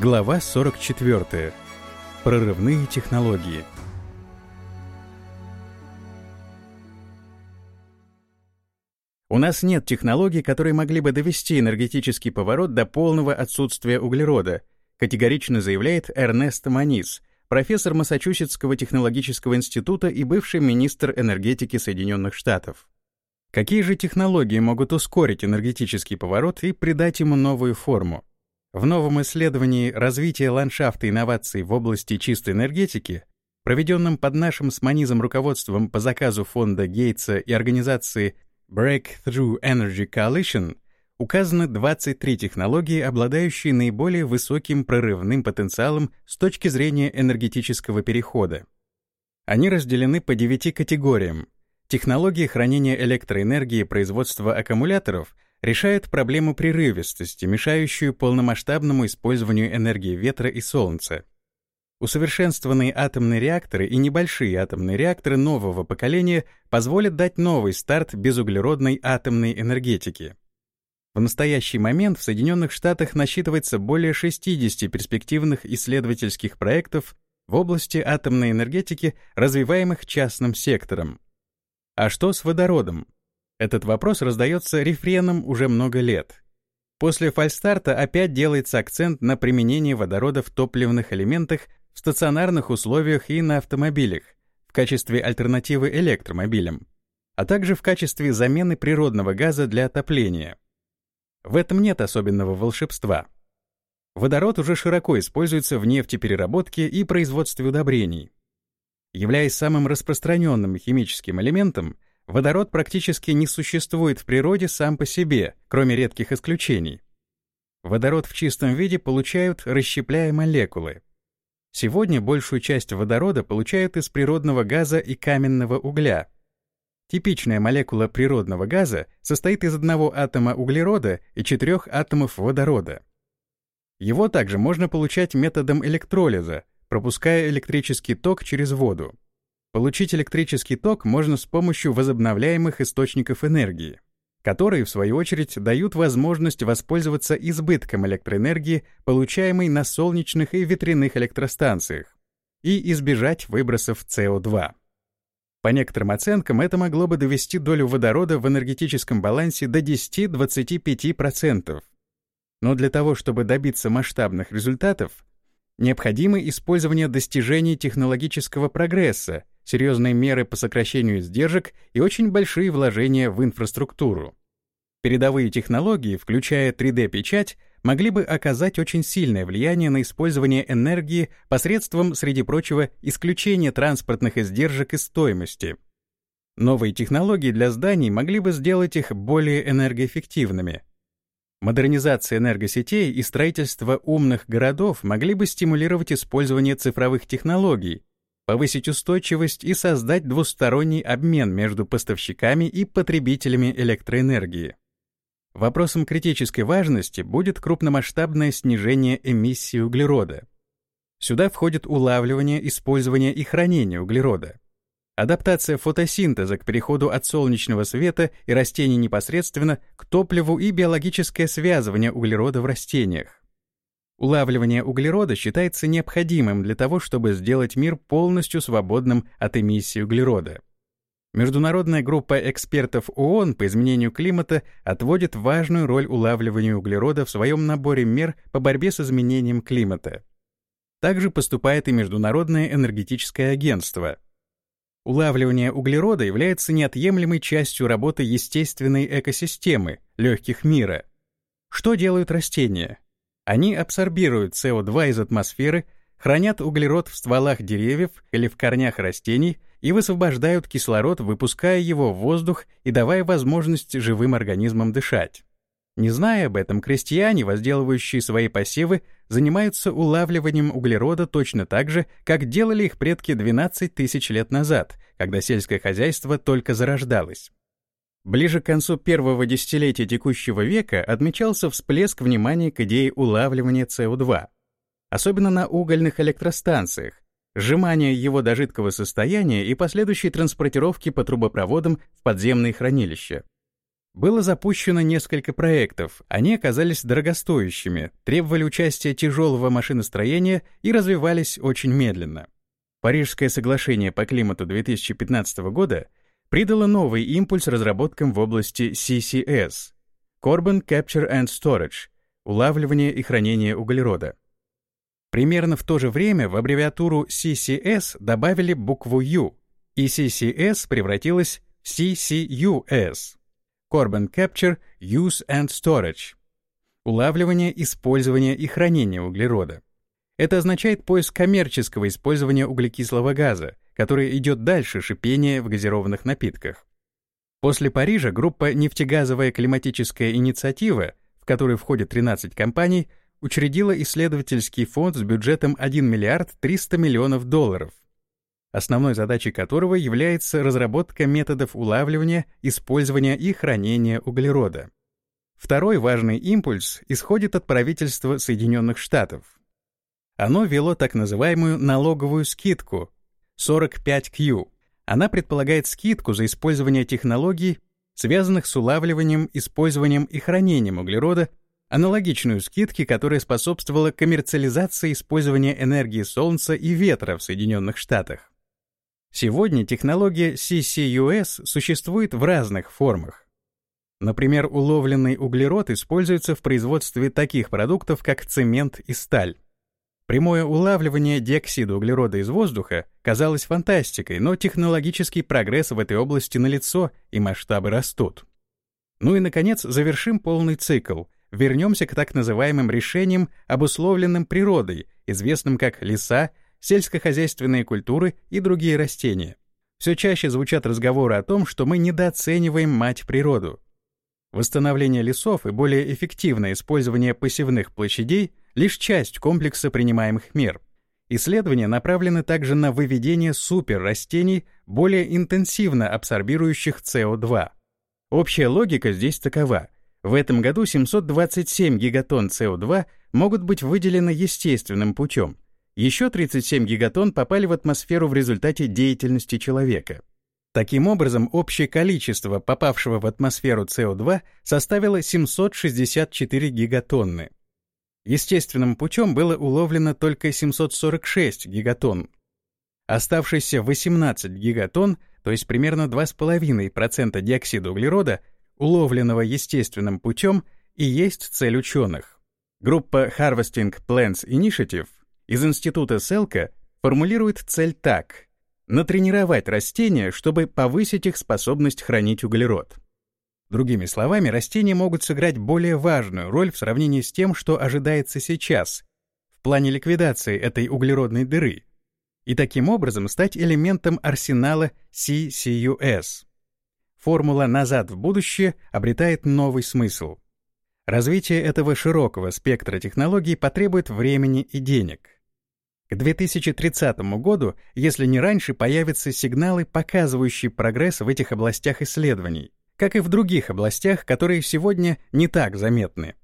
Глава 44. Прорывные технологии. У нас нет технологий, которые могли бы довести энергетический поворот до полного отсутствия углерода, категорично заявляет Эрнест Манис, профессор Массачусетского технологического института и бывший министр энергетики Соединенных Штатов. Какие же технологии могут ускорить энергетический поворот и придать ему новую форму? В новом исследовании развития ландшафта инноваций в области чистой энергетики, проведенном под нашим с Манизом руководством по заказу фонда Гейтса и организации Breakthrough Energy Coalition, указаны 23 технологии, обладающие наиболее высоким прорывным потенциалом с точки зрения энергетического перехода. Они разделены по 9 категориям. Технологии хранения электроэнергии производства аккумуляторов — решает проблему прерывистости, мешающую полномасштабному использованию энергии ветра и солнца. Усовершенствованные атомные реакторы и небольшие атомные реакторы нового поколения позволят дать новый старт безуглеродной атомной энергетике. В настоящий момент в Соединенных Штатах насчитывается более 60 перспективных исследовательских проектов в области атомной энергетики, развиваемых частным сектором. А что с водородом? Этот вопрос раздается рефреном уже много лет. После фальстарта опять делается акцент на применении водорода в топливных элементах в стационарных условиях и на автомобилях в качестве альтернативы электромобилям, а также в качестве замены природного газа для отопления. В этом нет особенного волшебства. Водород уже широко используется в нефтепереработке и производстве удобрений. Являясь самым распространенным химическим элементом, Водород практически не существует в природе сам по себе, кроме редких исключений. Водород в чистом виде получают, расщепляя молекулы. Сегодня большую часть водорода получают из природного газа и каменного угля. Типичная молекула природного газа состоит из одного атома углерода и четырех атомов водорода. Его также можно получать методом электролиза, пропуская электрический ток через воду. Получить электрический ток можно с помощью возобновляемых источников энергии, которые, в свою очередь, дают возможность воспользоваться избытком электроэнергии, получаемой на солнечных и ветряных электростанциях, и избежать выбросов СО2. По некоторым оценкам, это могло бы довести долю водорода в энергетическом балансе до 10-25%. Но для того, чтобы добиться масштабных результатов, необходимо использование достижений технологического прогресса, серьезные меры по сокращению издержек и очень большие вложения в инфраструктуру. Передовые технологии, включая 3D-печать, могли бы оказать очень сильное влияние на использование энергии посредством, среди прочего, исключения транспортных издержек и стоимости. Новые технологии для зданий могли бы сделать их более энергоэффективными. Модернизация энергосетей и строительство умных городов могли бы стимулировать использование цифровых технологий, повысить устойчивость и создать двусторонний обмен между поставщиками и потребителями электроэнергии. Вопросом критической важности будет крупномасштабное снижение эмиссии углерода. Сюда входит улавливание, использование и хранение углерода. Адаптация фотосинтеза к переходу от солнечного света и растений непосредственно к топливу и биологическое связывание углерода в растениях. Улавливание углерода считается необходимым для того, чтобы сделать мир полностью свободным от эмиссии углерода. Международная группа экспертов ООН по изменению климата отводит важную роль улавливанию углерода в своем наборе мер по борьбе с изменением климата. Также поступает и Международное энергетическое агентство. Улавливание углерода является неотъемлемой частью работы естественной экосистемы, легких мира. Что делают растения? Они абсорбируют СО2 из атмосферы, хранят углерод в стволах деревьев или в корнях растений и высвобождают кислород, выпуская его в воздух и давая возможность живым организмам дышать. Не зная об этом, крестьяне, возделывающие свои посевы, занимаются улавливанием углерода точно так же, как делали их предки 12 тысяч лет назад, когда сельское хозяйство только зарождалось. Ближе к концу первого десятилетия текущего века отмечался всплеск внимания к идее улавливания СО2, особенно на угольных электростанциях, сжимания его до жидкого состояния и последующей транспортировки по трубопроводам в подземные хранилища. Было запущено несколько проектов, они оказались дорогостоящими, требовали участия тяжелого машиностроения и развивались очень медленно. Парижское соглашение по климату 2015 года придало новый импульс разработкам в области CCS — Carbon Capture and Storage — улавливание и хранение углерода. Примерно в то же время в аббревиатуру CCS добавили букву U, и CCS превратилась в CCUS — Carbon Capture, Use and Storage — улавливание, использование и хранение углерода. Это означает поиск коммерческого использования углекислого газа, который идет дальше шипения в газированных напитках. После Парижа группа «Нефтегазовая климатическая инициатива», в которую входит 13 компаний, учредила исследовательский фонд с бюджетом 1 миллиард 300 миллионов долларов, основной задачей которого является разработка методов улавливания, использования и хранения углерода. Второй важный импульс исходит от правительства Соединенных Штатов. Оно ввело так называемую налоговую скидку 45Q. Она предполагает скидку за использование технологий, связанных с улавливанием, использованием и хранением углерода аналогичную скидке, которая способствовала коммерциализации использования энергии солнца и ветра в Соединенных Штатах. Сегодня технология CCUS существует в разных формах. Например, уловленный углерод используется в производстве таких продуктов, как цемент и сталь. Прямое улавливание диоксида углерода из воздуха казалось фантастикой, но технологический прогресс в этой области налицо, и масштабы растут. Ну и, наконец, завершим полный цикл — вернемся к так называемым решениям, обусловленным природой, известным как леса, сельскохозяйственные культуры и другие растения. Все чаще звучат разговоры о том, что мы недооцениваем мать природу. Восстановление лесов и более эффективное использование посевных площадей — лишь часть комплекса принимаемых мер. Исследования направлены также на выведение суперрастений, более интенсивно абсорбирующих СО2. Общая логика здесь такова — в этом году 727 гигатонн СО2 могут быть выделены естественным путем. Еще 37 гигатонн попали в атмосферу в результате деятельности человека. Таким образом, общее количество попавшего в атмосферу СО2 составило 764 гигатонны. Естественным путем было уловлено только 746 гигатонн. Оставшиеся 18 гигатонн, то есть примерно 2,5% диоксида углерода, уловленного естественным путем, и есть цель ученых. Группа Harvesting Plants Initiative из института Селка формулирует цель так — натренировать растения, чтобы повысить их способность хранить углерод. Другими словами, растения могут сыграть более важную роль в сравнении с тем, что ожидается сейчас, в плане ликвидации этой углеродной дыры, и таким образом стать элементом арсенала CCUS формула «назад в будущее» обретает новый смысл. Развитие этого широкого спектра технологий потребует времени и денег. К 2030 году, если не раньше, появятся сигналы, показывающие прогресс в этих областях исследований, как и в других областях, которые сегодня не так заметны.